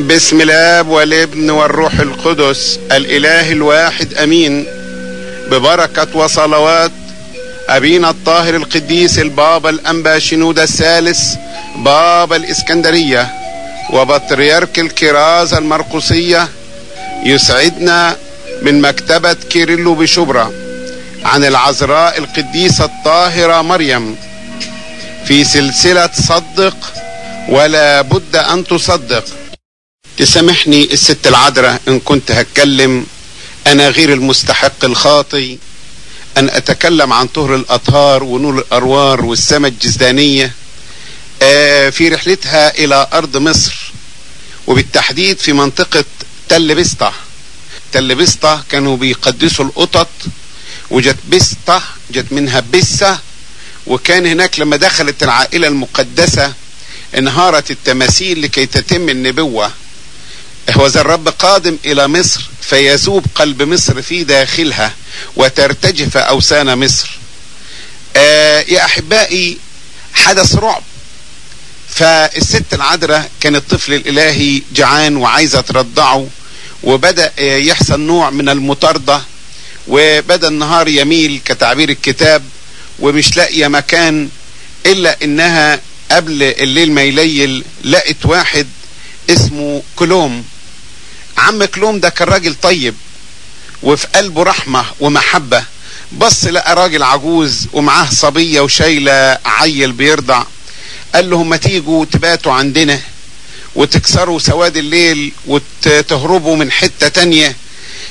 بسم الاب والابن والروح القدس الاله الواحد امين. ببركة وصلوات أبينا الطاهر القديس البابا الأنبا شنود الثالث بابا الإسكندرية وبطريرك الكرازه المرقسية يسعدنا من مكتبة كيرلو بشبرا عن العذراء القديسة الطاهرة مريم. في سلسلة صدق ولا بد أن تصدق. تسامحني الست العذراء إن كنت هتكلم. أنا غير المستحق الخاطي أن أتكلم عن طهر الأطهار ونور الأروار والسماء الجزدانية. آه في رحلتها إلى أرض مصر. وبالتحديد في منطقة تل بسطة. تل بسطة كانوا بيقدسوا القطط. وجت بسطة جت منها بسة. وكان هناك لما دخلت العائلة المقدسة انهارت التماثيل لكي تتم النبوة. هو ذا الرب قادم إلى مصر فيذوب قلب مصر في داخلها وترتجف أوثان مصر. آه يا أحبائي حدث رعب. فالست العذراء كان الطفل الالهي جعان وعايزة ترضعه وبدأ يحصل نوع من المطاردة وبدأ النهار يميل كتعبير الكتاب ومش لاقية مكان إلا إنها قبل الليل ما يليل لقت واحد اسمه كلوم. عم كلوم ده كان راجل طيب وفي قلبه رحمة ومحبة بص لقى راجل عجوز ومعاه صبية وشايلة عيل بيرضع قال لهم ما تيجوا تباتوا عندنا وتكسروا سواد الليل وتهربوا من حتة تانية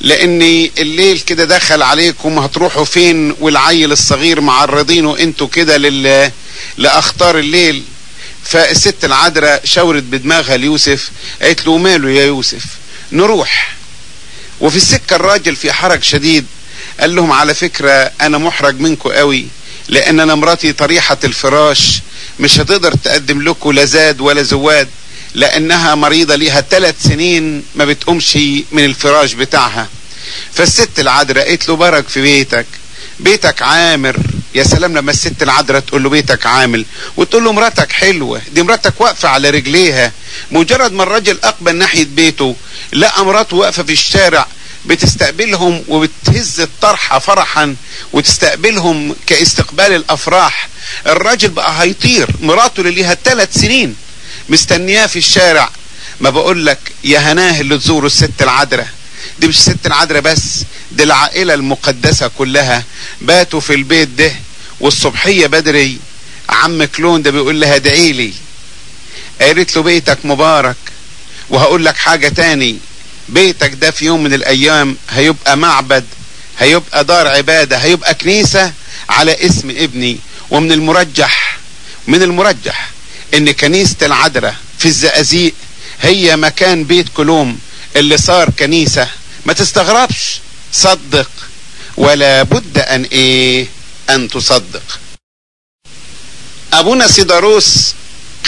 لأن الليل كده دخل عليكم هتروحوا فين؟ والعيل الصغير معرضينه أنتوا كده لل لأخطار الليل. فالست العذراء شاورت بدماغها ليوسف قالت له ماله يا يوسف؟ نروح. وفي السكة الراجل في حرج شديد قال لهم على فكرة أنا محرج منكم قوي لأن أنا مراتي طريحة الفراش مش هتقدر تقدم لكم لا زاد ولا زواد لأنها مريضة ليها ثلاث سنين ما بتقومش من الفراش بتاعها. فالست العذراء قالت له برك في بيتك بيتك عامر يا سلام لما الست العذراء تقول له بيتك عامل وتقول له مراتك حلوة دي مراتك واقفة على رجليها. مجرد ما الراجل أقبل ناحية بيته لقى مراته واقفة في الشارع بتستقبلهم وبتهز الطرحة فرحا وتستقبلهم كاستقبال الأفراح. الراجل بقى هيطير مراته اللي ليها ثلاث سنين مستنياه في الشارع. ما بقول لك يا هناه اللي تزوروا الست العذراء. دي مش الست العذراء بس دي العائلة المقدسة كلها. باتوا في البيت ده والصبحية بدري. عم كلون ده بيقول لها ادعي لي. قالت له بيتك مبارك. وهقول لك حاجة تاني. بيتك ده في يوم من الأيام هيبقى معبد هيبقى دار عبادة هيبقى كنيسة على اسم ابني. ومن المرجح من المرجح إن كنيسة العذراء في الزقازيق هي مكان بيت كلوم اللي صار كنيسة ما تستغربش. صدق. ولا بد أن إيه؟ أن تصدق. أبونا سيداروس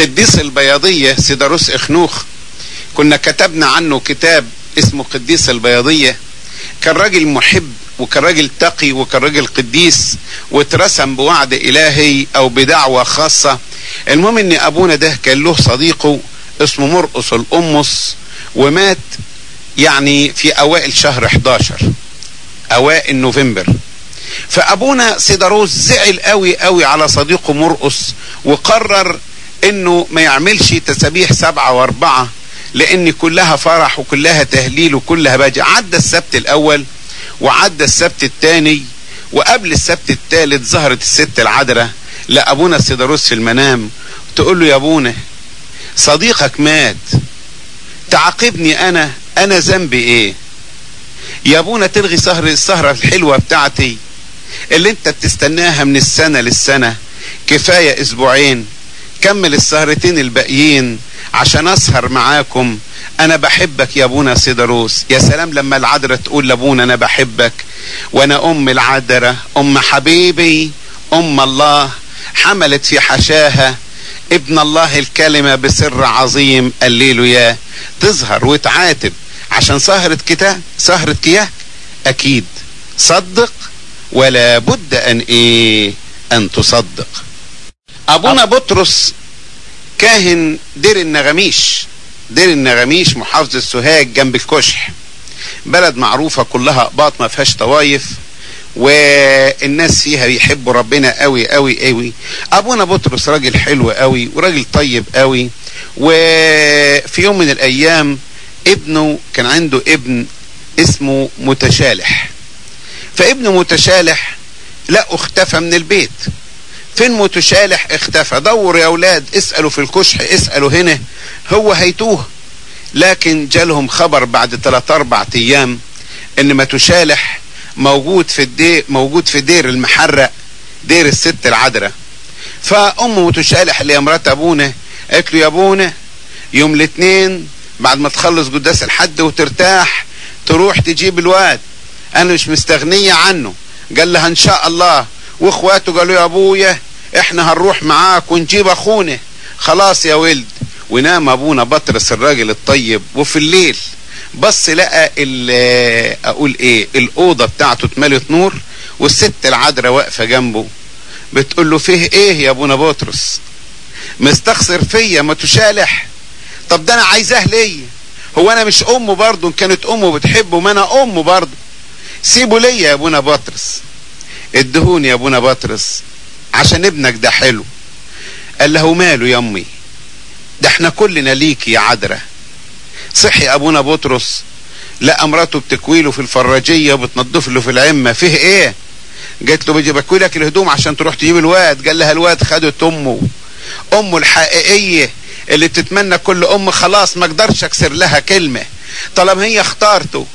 قديس البياضية سيداروس إخنوخ كنا كتبنا عنه كتاب اسمه قديس البياضية. كان راجل محب وكان راجل تقي وكان راجل قديس واترسم بوعد إلهي أو بدعوة خاصة. المهم إن أبونا ده كان له صديقه اسمه مرقص الأمس ومات يعني في أوائل شهر 11 أوائل نوفمبر. فأبونا سيداروس زعل قوي قوي على صديقه مرقص وقرر إنه ما يعملش تسابيح سبعة وأربعة لأن كلها فرح وكلها تهليل وكلها باجي. عدى السبت الأول وعدى السبت الثاني وقبل السبت الثالث ظهرت الست العذراء. لابونا سيداروس في المنام تقول له يا أبونا صديقك مات تعاقبني أنا أنا ذنبي إيه؟ يا أبونا تلغي سهر السهرة الحلوة بتاعتي اللي أنت بتستناها من السنة للسنة. كفاية أسبوعين. كمل السهرتين الباقيين عشان أسهر معاكم. أنا بحبك يا أبونا سيدروس يا سلام لما العذراء تقول لأبونا أنا بحبك. وأنا أم العذراء. أم حبيبي. أم الله. حملت في حشاها. ابن الله الكلمة بسر عظيم. الليل يا. تظهر وتعاتب. عشان سهرة كتاب سهرة كياك أكيد. صدق ولا بد أن إيه؟ أن تصدق. أبونا بطرس كاهن دير النغميش. دير النغميش محافظة سوهاج جنب الكشح. بلد معروفة كلها أقباط ما فيهاش طوايف والناس فيها بيحبوا ربنا قوي قوي قوي أبونا بطرس راجل حلو قوي وراجل طيب قوي وفي يوم من الأيام ابنه كان عنده ابن اسمه متشالح. فابنه متشالح لا اختفى من البيت. فين متشالح اختفى؟ دور يا أولاد اسألوا في الكشح اسألوا هنا. هو هيتوه. لكن جالهم خبر بعد 3 4 أيام إن متشالح موجود في الدير موجود في دير المحرق دير الست العذراء. فأم متشالح اللي هي مرات أبونا قالت له يا أبونا يوم الاثنين بعد ما تخلص قداس الحد وترتاح تروح تجيب الواد. أنا مش مستغنية عنه. قال لها إن شاء الله. وإخواته قالوا يا أبويا إحنا هنروح معاك ونجيب أخونا. خلاص يا ولد. ونام أبونا بطرس الراجل الطيب وفي الليل. بص لقى أقول إيه الأوضة بتاعته اتملت نور والست العذراء واقفة جنبه. بتقول له فيه إيه يا أبونا بطرس؟ مستخسر فيا ما تشالح. طب ده أنا عايزاه ليا. هو أنا مش امه برضه؟ إن كانت امه بتحبه ما أنا امه برضه. سيبه ليا يا ابونا بطرس. ادهوني يا ابونا بطرس عشان ابنك ده حلو. قال له ماله يا أمي؟ ده إحنا كلنا ليك يا عذراء. صحي ابونا بطرس. لقى مراته بتكويله في الفراجيه وبتنضف له في العمة. فيه إيه؟ قالت له بيجي بكوي لك الهدوم عشان تروح تجيب الواد. قال لها الواد خدت امه أمه الحقيقية اللي بتتمنى كل أم خلاص ما أقدرش أكسر لها كلمة. طالما هي اختارته.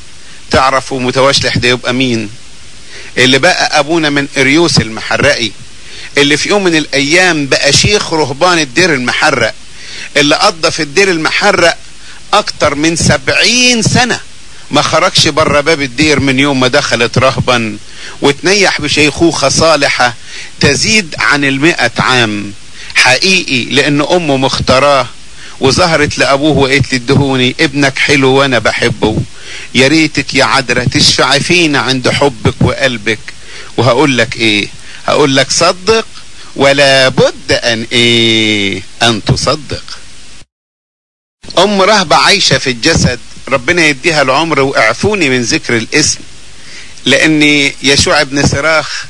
تعرفوا متواشلح ده يبقى مين؟ اللي بقى أبونا من إريوس المحرقي. اللي في يوم من الأيام بقى شيخ رهبان الدير المحرق. اللي قضى في الدير المحرق أكتر من سبعين سنة. ما خرجش بره باب الدير من يوم ما دخلت رهبا. وتنيح بشيخوخة صالحة تزيد عن المئة عام. حقيقي لأن أمه مختاراه وظهرت لأبوه وقالت لي ادهوني ابنك حلو وأنا بحبه. يا ريتك يا عذرة تشفع فينا عند حبك وقلبك. وهقول لك إيه؟ هقول لك صدق ولا بد أن إيه؟ أن تصدق. أم رهبة عايشة في الجسد ربنا يديها العمر وإعفوني من ذكر الاسم. لأن يشوع بن صراخ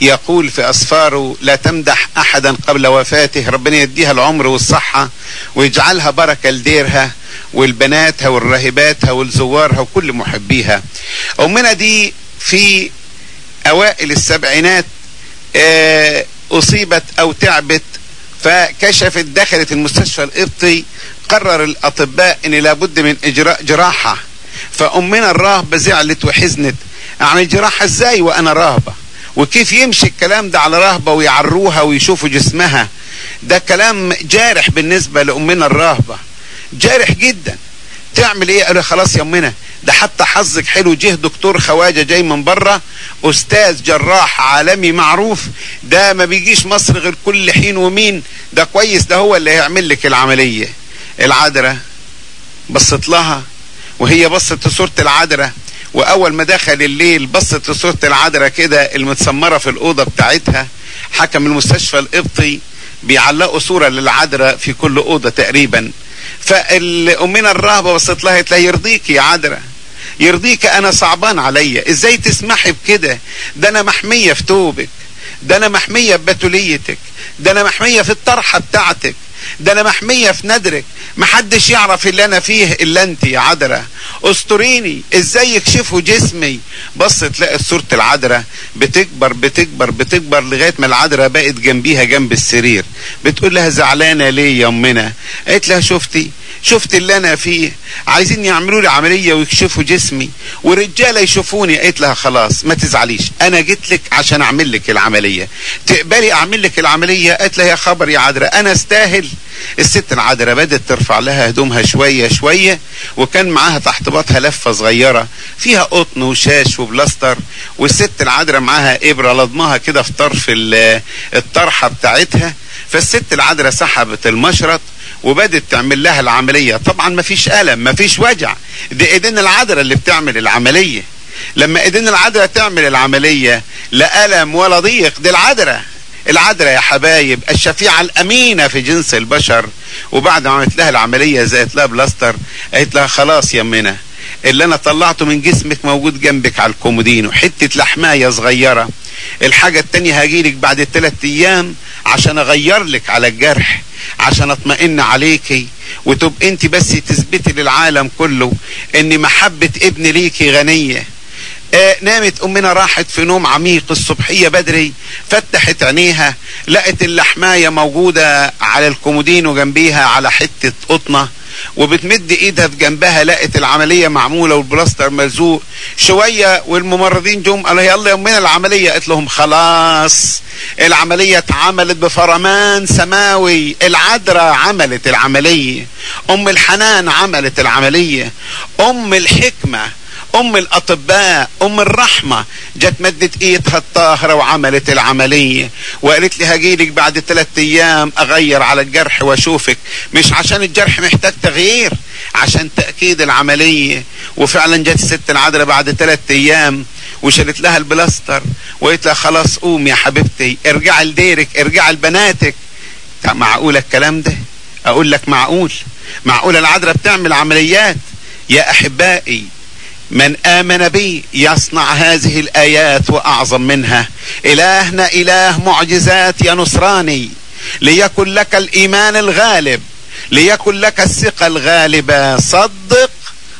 يقول في أسفاره لا تمدح أحدا قبل وفاته ربنا يديها العمر والصحة ويجعلها بركة لديرها والبناتها والراهباتها والزوارها وكل محبيها. أمنا دي في أوائل السبعينات أصيبت أو تعبت فكشفت دخلت المستشفى القبطي قرر الأطباء أن لابد من إجراء جراحة. فأمنا الراهبة زعلت وحزنت أعمل جراحة إزاي وأنا راهبة؟ وكيف يمشي الكلام ده على رهبة ويعروها ويشوفوا جسمها؟ ده كلام جارح بالنسبة لأمنا الراهبة جارح جدا. تعمل إيه؟ قال خلاص يا أمنا ده حتى حظك حلو. جه دكتور خواجة جاي من بره أستاذ جراح عالمي معروف. ده ما بيجيش مصر غير كل حين ومين. ده كويس ده هو اللي هيعمل لك العملية. العذراء بصت لها وهي بصت لصورة العذراء. وأول ما دخل الليل بصت لصورة العذراء كده المتسمرة في الأوضة بتاعتها. حكم المستشفى القبطي بيعلقوا صورة للعذراء في كل أوضة تقريبا. فالامنا الراهبه بصت لها قالت لها يرضيك يا عذراء يرضيك أنا صعبان عليا. إزاي تسمحي بكده؟ ده أنا محمية في توبك ده أنا محمية ببتوليتك ده أنا محمية في الطرحة بتاعتك. ده أنا محمية في ندرك محدش يعرف اللي أنا فيه إلا انت يا عذراء استريني إزاي يكشفوا جسمي؟ بص تلاقي صورة العذراء بتكبر بتكبر بتكبر لغاية ما العذراء بقت جنبيها جنب السرير. بتقول لها زعلانة ليه يا أمنا؟ قالت لها شفتي شفت اللي أنا فيه. عايزين يعملوا لي عملية ويكشفوا جسمي ورجالة يشوفوني. قالت لها خلاص ما تزعليش. أنا جيت لك عشان أعمل لك العملية. تقبلي أعمل لك العملية؟ قالت لها يا خبر يا عذراء أنا استاهل الست العذراء بدأت ترفع لها هدومها شوية شوية وكان معاها تحت باطها لفة صغيرة فيها قطن وشاش وبلاستر والست العذراء معاها إبرة لضمها كده في طرف الطرحة بتاعتها. فالست العذراء سحبت المشرط وبدت تعمل لها العملية. طبعا ما فيش ألم ما فيش وجع. دي إيدين العذراء اللي بتعمل العملية. لما إيدين العذراء تعمل العملية لا ألم ولا ضيق دي العذراء العذراء يا حبايب الشفيعة الأمينة في جنس البشر وبعد ما عملت لها العملية زيت لها بلاستر قالت لها خلاص يا منى اللي أنا طلعته من جسمك موجود جنبك على الكومودينو حتة لحماية صغيرة. الحاجة التانية هجيلك بعد الثلاث أيام عشان أغير لك على الجرح عشان أطمئن عليكي. وتبقى انت بس تثبتي للعالم كله إن محبة ابن ليكي غنية. آه نامت أمنا راحت في نوم عميق الصبحية بدري فتحت عينيها لقت اللحماية موجودة على الكومودينو جنبيها على حتة قطنة وبتمد إيدها في جنبها لقت العملية معمولة والبلاستر ملزوق. شوية والممرضين جم قالوا يلا يا امنا العملية؟ قالت لهم خلاص العملية اتعملت بفرمان سماوي العذراء عملت العملية أم الحنان عملت العملية أم الحكمة أم الأطباء أم الرحمة. جت مدت إيدها الطاهرة وعملت العملية. وقالت لي هجيلك بعد ثلاث أيام أغير على الجرح وأشوفك. مش عشان الجرح محتاج تغيير عشان تأكيد العملية. وفعلا جت الست العذراء بعد ثلاث أيام وشالت لها البلاستر. وقالت لها خلاص قوم يا حبيبتي ارجعي لديرك ارجعي لبناتك. معقول الكلام ده؟ أقول لك معقول. معقول العذراء بتعمل عمليات. يا أحبائي من آمن بي يصنع هذه الآيات وأعظم منها. إلهنا إله معجزات يا نصراني. ليكن لك الإيمان الغالب. ليكن لك الثقة الغالبة. صدق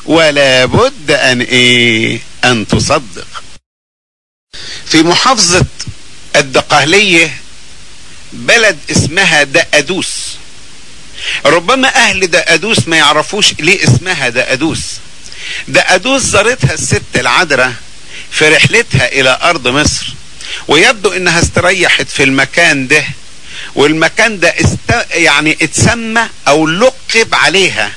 ولا بد أن إيه؟ أن تصدق. في محافظة الدقهلية بلد اسمها دقدوس ربما أهل دقدوس ما يعرفوش ليه اسمها دقدوس دقدوس زارتها الست العذراء في رحلتها إلى أرض مصر. ويبدو إنها استريحت في المكان ده. والمكان ده است... يعني اتسمى أو لقب عليها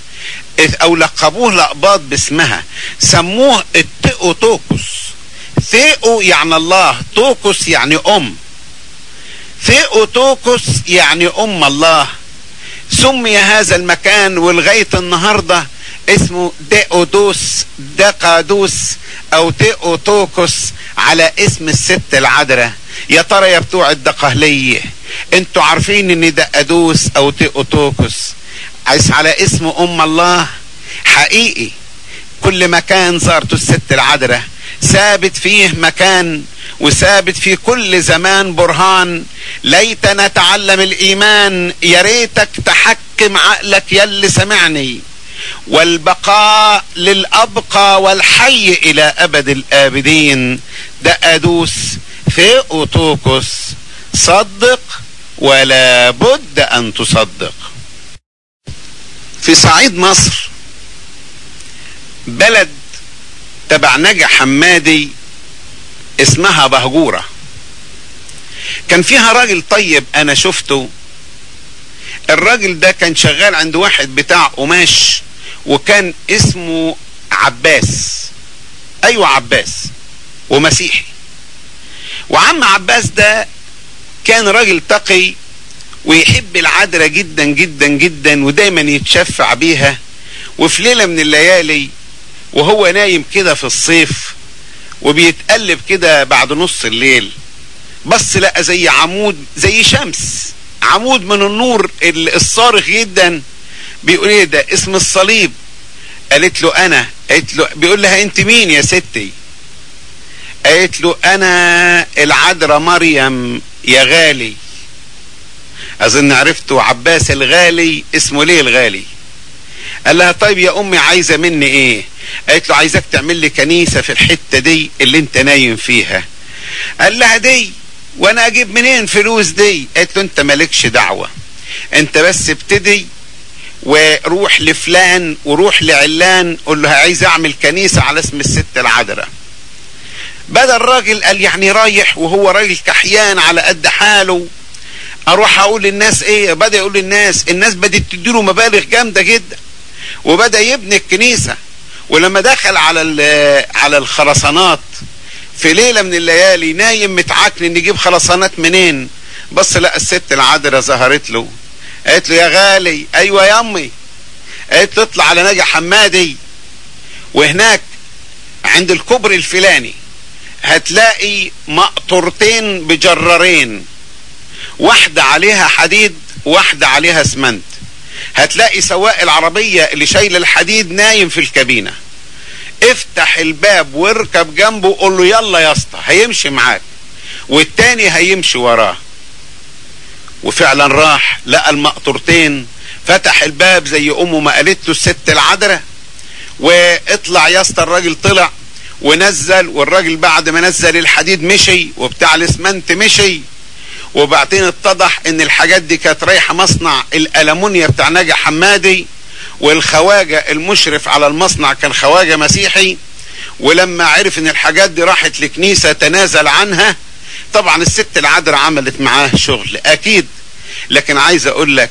أو لقبوه لقباط باسمها. سموه التيوتوكوس ثيو يعني الله توكوس يعني أم. ثيوتوكوس يعني أم الله. سمي هذا المكان ولغايه النهارده اسمه ديودوس دقادوس أو تيوتوكوس على اسم الست العذراء. يا ترى يا بتوع الدقهلية أنتوا عارفين إن دقادوس أو تيوتوكوس عايز على اسم أم الله؟ حقيقي. كل مكان زارته الست العذراء. ثابت فيه مكان وثابت في كل زمان برهان. ليت نتعلم الإيمان يا ريتك تحكم عقلك يلي سمعني. والبقاء للأبقى والحي إلى أبد الآبدين. دقدوس في أوتوكوس صدق ولا بد أن تصدق. في صعيد مصر بلد تبع نجا حمادي اسمها بهجورة. كان فيها راجل طيب أنا شفته. الراجل ده كان شغال عند واحد بتاع قماش. وكان اسمه عباس. أيوه عباس ومسيحي. وعم عباس ده كان راجل تقي ويحب العذراء جدا جدا جدا ودايما يتشفع بيها. وفي ليلة من الليالي وهو نايم كده في الصيف وبيتقلب كده بعد نص الليل. بص لقى زي عمود زي شمس عمود من النور الصارخ جدا. بيقول إيه ده اسم الصليب. قالت له أنا. قالت له بيقول لها أنت مين يا ستي؟ قالت له أنا العذراء مريم يا غالي. أظن عرفتوا عباس الغالي اسمه ليه الغالي؟ قال لها طيب يا أمي عايزة مني إيه؟ قالت له عايزك تعمل لي كنيسة في الحتة دي اللي أنت نايم فيها. قال لها دي. وأنا أجيب منين فلوس دي؟ قالت له أنت مالكش دعوة. أنت بس ابتدي وروح لفلان وروح لعلان قول له عايز أعمل كنيسة على اسم الست العذراء. بدأ الراجل قال يعني رايح وهو راجل كحيان على قد حاله. أروح أقول للناس إيه؟ بدأ يقول للناس الناس بدأت تديله مبالغ جامدة جدا. وبدأ يبني الكنيسة. ولما دخل على على الخرسانات في ليلة من الليالي نايم متعكن نجيب خرسانات منين؟ بص لقى الست العذراء ظهرت له. قالت له يا غالي أيوه يا أمي. قالت له اطلع على نجا حمادي وهناك عند الكوبري الفلاني هتلاقي مقطورتين بجرارين واحدة عليها حديد واحدة عليها اسمنت. هتلاقي سواق العربية اللي شايل الحديد نايم في الكابينة. افتح الباب واركب جنبه وقول له يلا يا اسطى هيمشي معاك. والتاني هيمشي وراه. وفعلا راح لقى المقطورتين فتح الباب زي أمه ما قالت له الست العذراء وإطلع يا اسطى الراجل طلع ونزل والراجل بعد ما نزل الحديد مشي وبتاع الإسمنت مشي وبعدين اتضح إن الحاجات دي كانت رايحة مصنع الألمونيا بتاع ناجي حمادي والخواجة المشرف على المصنع كان خواجة مسيحي ولما عرف إن الحاجات دي راحت لكنيسة تنازل عنها طبعا الست العذراء عملت معاه شغل أكيد لكن عايز أقول لك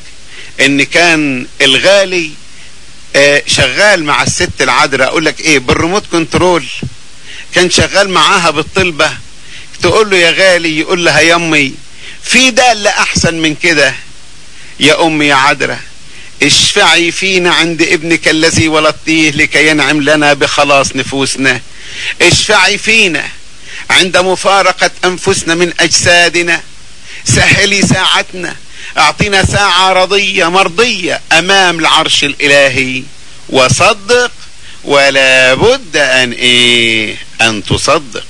إن كان الغالي آه شغال مع الست العذراء أقول لك إيه بال remote control. كان شغال معاها بالطلبة. تقول له يا غالي يقول لها يا أمي في دالة أحسن من كده؟ يا أمي يا عذراء اشفعي فينا عند ابنك الذي ولدتيه لكي ينعم لنا بخلاص نفوسنا. اشفعي فينا. عند مفارقة أنفسنا من أجسادنا سهلي ساعتنا أعطينا ساعة رضية مرضية أمام العرش الإلهي. وصدق ولا بد أن إيه؟ أن تصدق.